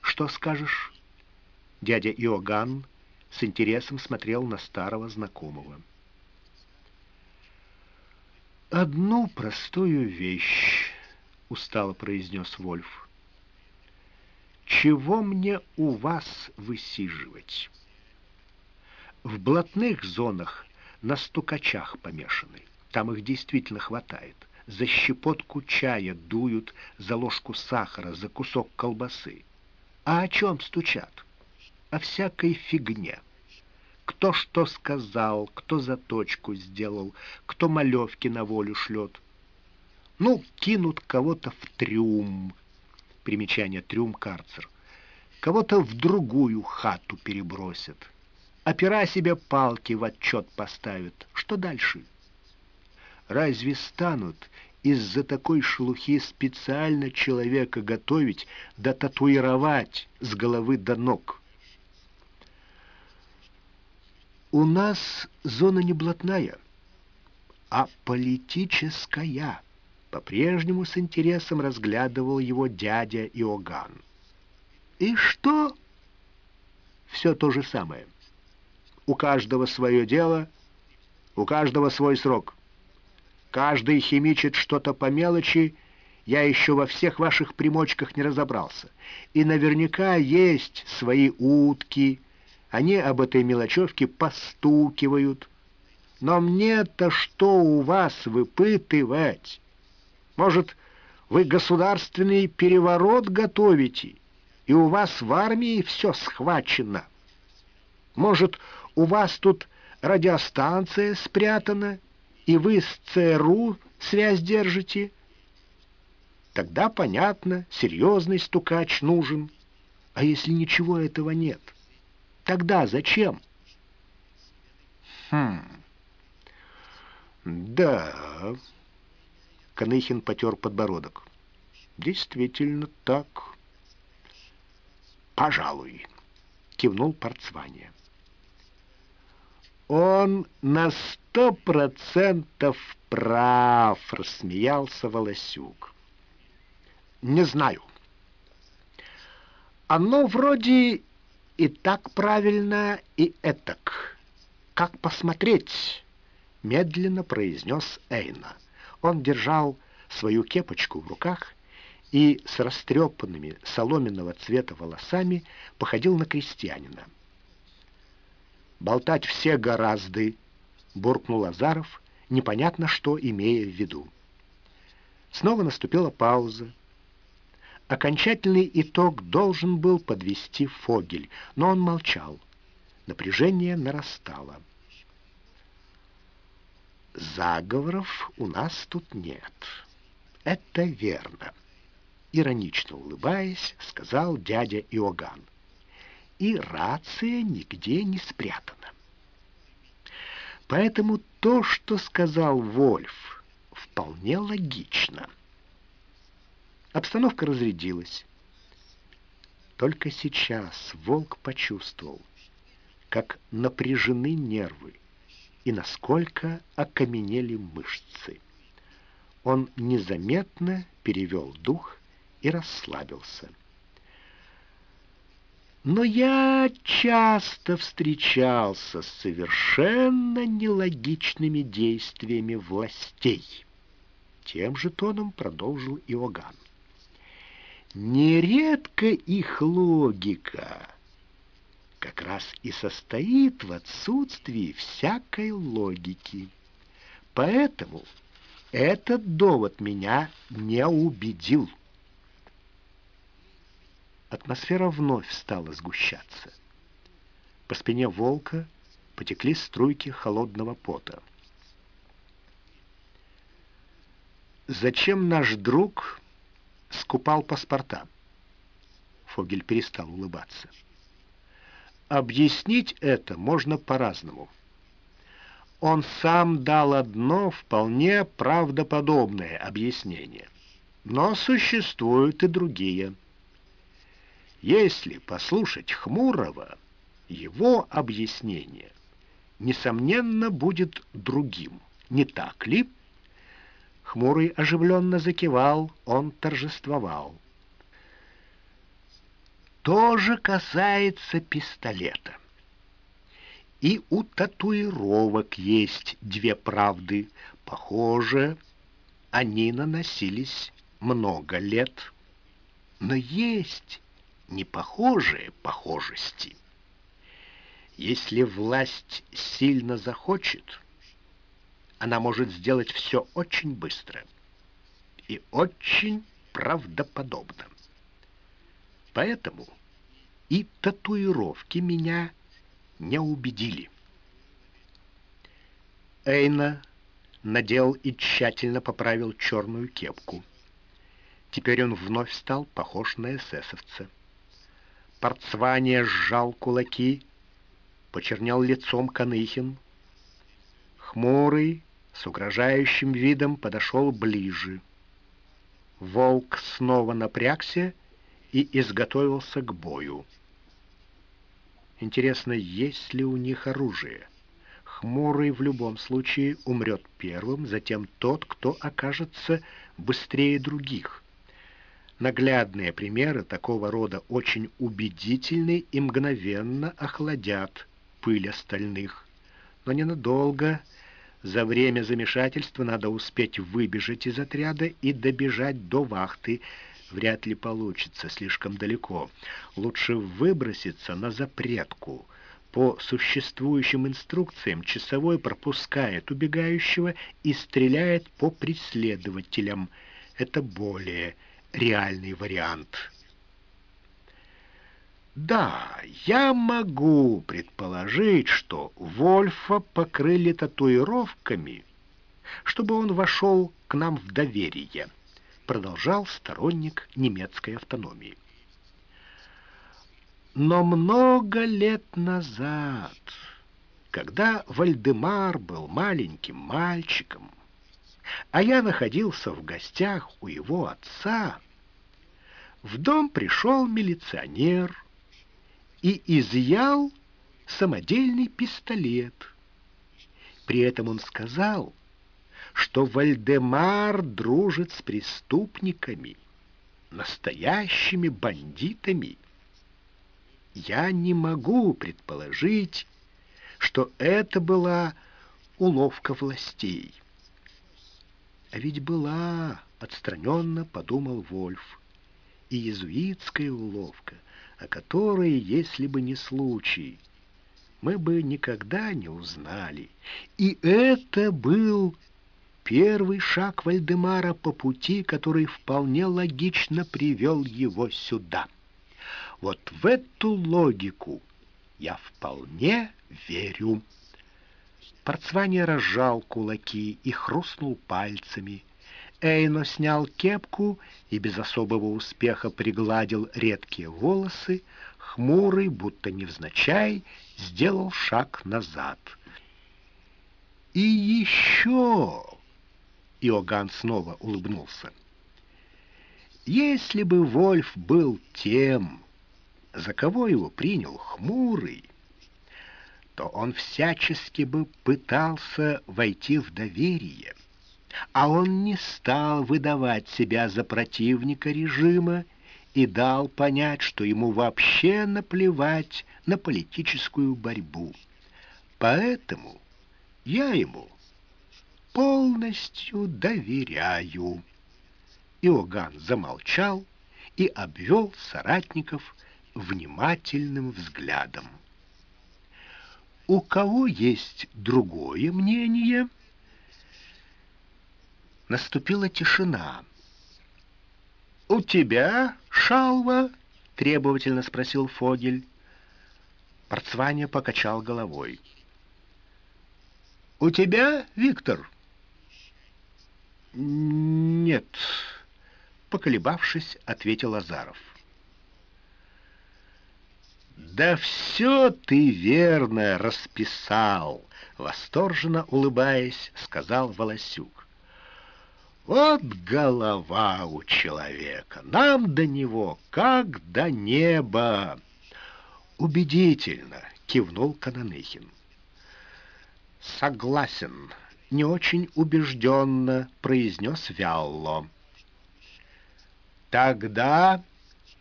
что скажешь?» Дядя Иоганн с интересом смотрел на старого знакомого. «Одну простую вещь», — устало произнес Вольф. «Чего мне у вас высиживать?» В блатных зонах на стукачах помешаны. Там их действительно хватает. За щепотку чая дуют, за ложку сахара, за кусок колбасы. А о чем стучат? О всякой фигне. Кто что сказал, кто заточку сделал, кто малевки на волю шлет. Ну, кинут кого-то в трюм. Примечание трюм-карцер. Кого-то в другую хату перебросят опера себе палки в отчет поставят. Что дальше? Разве станут из-за такой шелухи специально человека готовить да татуировать с головы до ног? У нас зона не блатная, а политическая. По-прежнему с интересом разглядывал его дядя Иоганн. И что? Все то же самое. У каждого свое дело, у каждого свой срок. Каждый химичит что-то по мелочи, я еще во всех ваших примочках не разобрался. И наверняка есть свои утки, они об этой мелочевке постукивают. Но мне-то что у вас выпытывать? Может, вы государственный переворот готовите, и у вас в армии все схвачено? Может, у вас тут радиостанция спрятана, и вы с ЦРУ связь держите? Тогда понятно, серьезный стукач нужен. А если ничего этого нет, тогда зачем? Хм. Да. Каныхин потер подбородок. Действительно так. Пожалуй, кивнул Парцвания. «Он на сто процентов прав», — рассмеялся Волосюк. «Не знаю. Оно вроде и так правильно, и этак. Как посмотреть?» — медленно произнес Эйна. Он держал свою кепочку в руках и с растрепанными соломенного цвета волосами походил на крестьянина. Болтать все гораздо, буркнул Азаров, непонятно что имея в виду. Снова наступила пауза. Окончательный итог должен был подвести Фогель, но он молчал. Напряжение нарастало. Заговоров у нас тут нет. Это верно. Иронично улыбаясь, сказал дядя Иоганн и рация нигде не спрятана. Поэтому то, что сказал Вольф, вполне логично. Обстановка разрядилась. Только сейчас Волк почувствовал, как напряжены нервы и насколько окаменели мышцы. Он незаметно перевел дух и расслабился. Но я часто встречался с совершенно нелогичными действиями властей. Тем же тоном продолжил Иоганн. Нередко их логика как раз и состоит в отсутствии всякой логики. Поэтому этот довод меня не убедил. Атмосфера вновь стала сгущаться. По спине волка потекли струйки холодного пота. «Зачем наш друг скупал паспорта?» Фогель перестал улыбаться. Объяснить это можно по-разному. Он сам дал одно вполне правдоподобное объяснение. Но существуют и другие. Если послушать Хмурого, его объяснение, несомненно, будет другим. Не так ли? Хмурый оживленно закивал, он торжествовал. То же касается пистолета. И у татуировок есть две правды. Похоже, они наносились много лет. Но есть непохожие похожести. Если власть сильно захочет, она может сделать все очень быстро и очень правдоподобно. Поэтому и татуировки меня не убедили. Эйна надел и тщательно поправил черную кепку. Теперь он вновь стал похож на эсэсовца. Порцвание сжал кулаки, почернял лицом Каныхин. Хмурый, с угрожающим видом подошел ближе. Волк снова напрягся и изготовился к бою. Интересно, есть ли у них оружие? Хмурый в любом случае умрет первым, затем тот, кто окажется быстрее других. Наглядные примеры такого рода очень убедительны и мгновенно охладят пыль остальных. Но ненадолго. За время замешательства надо успеть выбежать из отряда и добежать до вахты, вряд ли получится слишком далеко. Лучше выброситься на запретку. По существующим инструкциям часовой пропускает убегающего и стреляет по преследователям. Это более реальный вариант. Да, я могу предположить, что Вольфа покрыли татуировками, чтобы он вошел к нам в доверие продолжал сторонник немецкой автономии. Но много лет назад, когда Вальдемар был маленьким мальчиком, а я находился в гостях у его отца, в дом пришел милиционер и изъял самодельный пистолет. При этом он сказал, что Вальдемар дружит с преступниками, настоящими бандитами. Я не могу предположить, что это была уловка властей. А ведь была, отстраненно подумал Вольф, и иезуитская уловка, о которой, если бы не случай, мы бы никогда не узнали. И это был первый шаг Вальдемара по пути, который вполне логично привел его сюда. Вот в эту логику я вполне верю. Порцвание разжал кулаки и хрустнул пальцами. Эйно снял кепку и без особого успеха пригладил редкие волосы, хмурый, будто невзначай, сделал шаг назад. И еще Иоганн снова улыбнулся. Если бы Вольф был тем, за кого его принял хмурый, то он всячески бы пытался войти в доверие, а он не стал выдавать себя за противника режима и дал понять, что ему вообще наплевать на политическую борьбу. Поэтому я ему полностью доверяю». Иоганн замолчал и обвел соратников внимательным взглядом. у кого есть другое мнение? Наступила тишина. «У тебя, Шалва?» — требовательно спросил Фогель. Парцваня покачал головой. «У тебя, Виктор?» «Нет», — поколебавшись, ответил Азаров. «Да все ты верно расписал!» — восторженно улыбаясь, сказал Волосюк. «Вот голова у человека! Нам до него, как до неба!» «Убедительно!» — кивнул Кананыхин. «Согласен!» — не очень убежденно произнес Вялло. «Тогда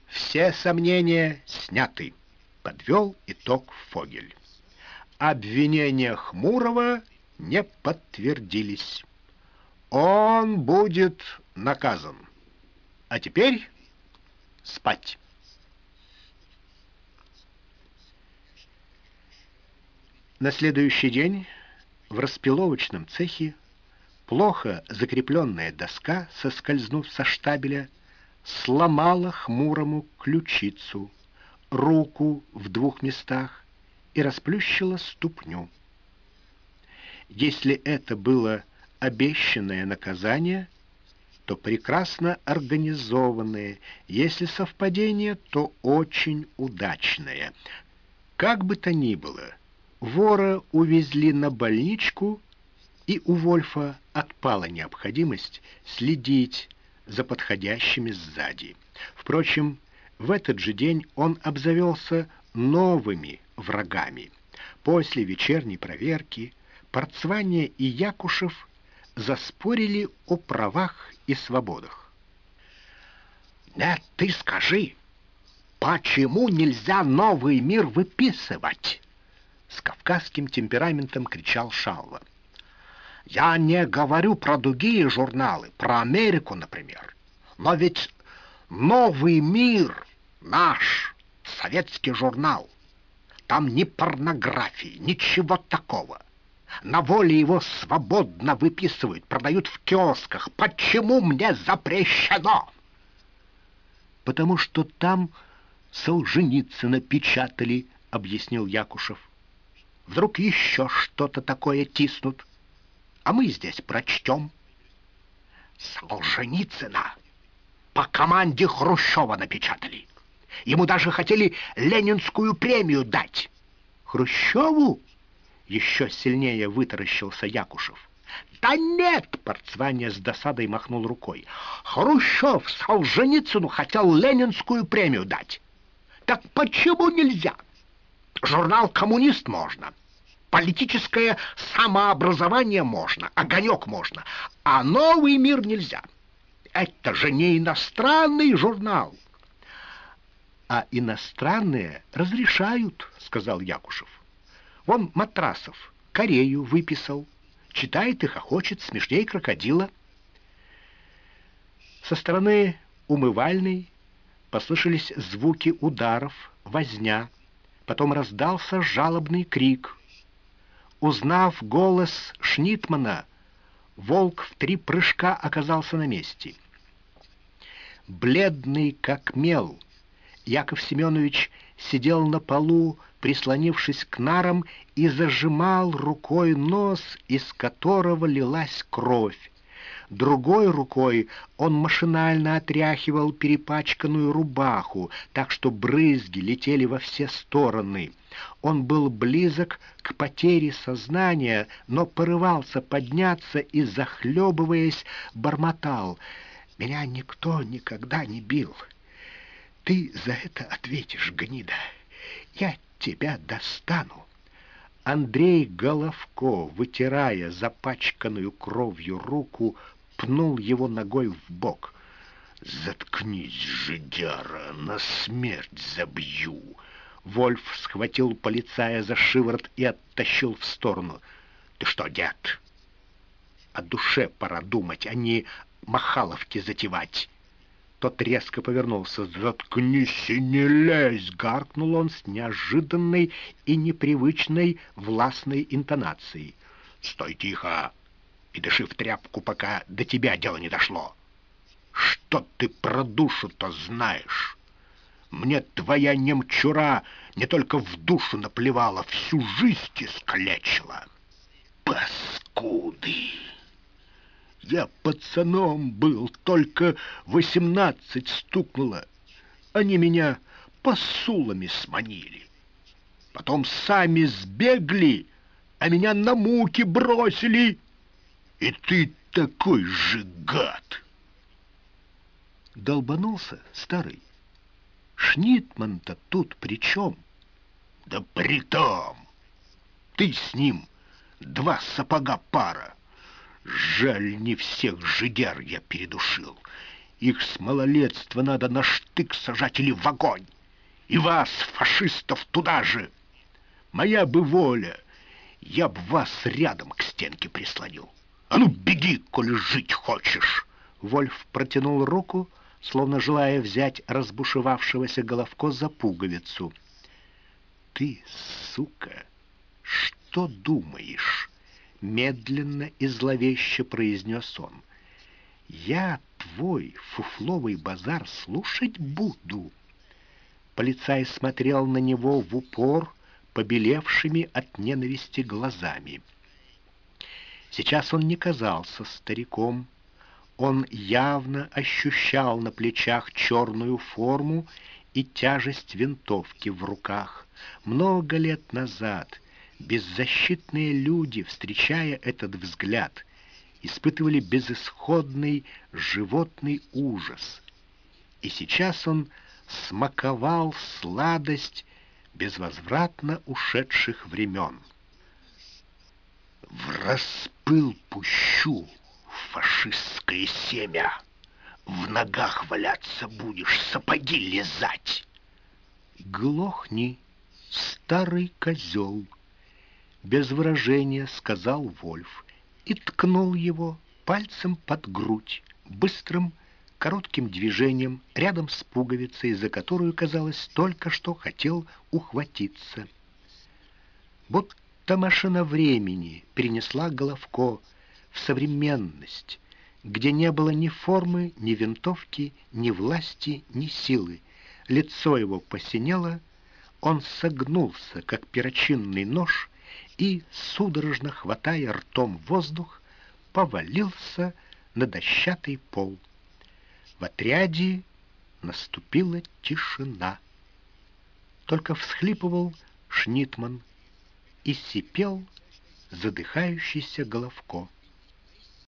все сомнения сняты!» — подвел итог Фогель. Обвинения Хмурого не подтвердились. Он будет наказан. А теперь спать. На следующий день в распиловочном цехе плохо закрепленная доска, соскользнув со штабеля, сломала хмурому ключицу руку в двух местах и расплющила ступню. Если это было обещанное наказание, то прекрасно организованное, если совпадение, то очень удачное. Как бы то ни было, вора увезли на больничку, и у Вольфа отпала необходимость следить за подходящими сзади. Впрочем, в этот же день он обзавелся новыми врагами. После вечерней проверки Порцвания и Якушев заспорили о правах и свободах. «Нет, ты скажи, почему нельзя новый мир выписывать?» С кавказским темпераментом кричал Шалва. «Я не говорю про другие журналы, про Америку, например. Но ведь новый мир Наш советский журнал. Там ни порнографии, ничего такого. На воле его свободно выписывают, продают в киосках. Почему мне запрещено? Потому что там Солженицына печатали, объяснил Якушев. Вдруг еще что-то такое тиснут, а мы здесь прочтем. Солженицына по команде Хрущева напечатали. Ему даже хотели ленинскую премию дать. Хрущеву? Еще сильнее вытаращился Якушев. Да нет, Порцваня с досадой махнул рукой. Хрущев Солженицыну хотел ленинскую премию дать. Так почему нельзя? Журнал «Коммунист» можно. Политическое самообразование можно, огонек можно, а новый мир нельзя. Это же не иностранный журнал а иностранные разрешают, сказал Якушев. Вон Матрасов Корею выписал, читает их, охочет, смешней крокодила. Со стороны умывальной послышались звуки ударов, возня, потом раздался жалобный крик. Узнав голос Шнитмана, волк в три прыжка оказался на месте. Бледный как мел — Яков Семенович сидел на полу, прислонившись к нарам, и зажимал рукой нос, из которого лилась кровь. Другой рукой он машинально отряхивал перепачканную рубаху, так что брызги летели во все стороны. Он был близок к потере сознания, но порывался подняться и, захлебываясь, бормотал. «Меня никто никогда не бил». Ты за это ответишь, гнида. Я тебя достану. Андрей Головко, вытирая запачканную кровью руку, пнул его ногой в бок. «Заткнись, жидяра, на смерть забью!» Вольф схватил полицая за шиворот и оттащил в сторону. «Ты что, дед? О душе пора думать, а не махаловки затевать!» Тот резко повернулся. «Заткнись и не лезь!» — гаркнул он с неожиданной и непривычной властной интонацией. «Стой тихо и дыши в тряпку, пока до тебя дело не дошло. Что ты про душу-то знаешь? Мне твоя немчура не только в душу наплевала, всю жизнь искалечила. Паскуды!» Я пацаном был, только восемнадцать стукнуло. Они меня посулами сманили. Потом сами сбегли, а меня на муки бросили. И ты такой же гад!» Долбанулся старый. Шнитман-то тут при чем? Да при том! Ты с ним два сапога пара. Жаль, не всех жидяр я передушил. Их с малолетства надо на штык сажать или в огонь. И вас, фашистов, туда же. Моя бы воля, я б вас рядом к стенке прислонил. А ну, беги, коли жить хочешь. Вольф протянул руку, словно желая взять разбушевавшегося Головко за пуговицу. Ты, сука, что думаешь? медленно и зловеще произнес он. «Я твой фуфловый базар слушать буду». Полицай смотрел на него в упор, побелевшими от ненависти глазами. Сейчас он не казался стариком. Он явно ощущал на плечах черную форму и тяжесть винтовки в руках. Много лет назад Беззащитные люди, встречая этот взгляд, испытывали безысходный животный ужас. И сейчас он смаковал сладость безвозвратно ушедших времен. В распыл пущу фашистское семя. В ногах валяться будешь, сапоги лизать. Глохни, старый козел, без выражения сказал Вольф и ткнул его пальцем под грудь, быстрым, коротким движением рядом с пуговицей, за которую, казалось, только что хотел ухватиться. Будто машина времени перенесла Головко в современность, где не было ни формы, ни винтовки, ни власти, ни силы. Лицо его посинело, он согнулся, как перочинный нож, и, судорожно хватая ртом воздух, повалился на дощатый пол. В отряде наступила тишина. Только всхлипывал Шнитман и сипел задыхающийся Головко.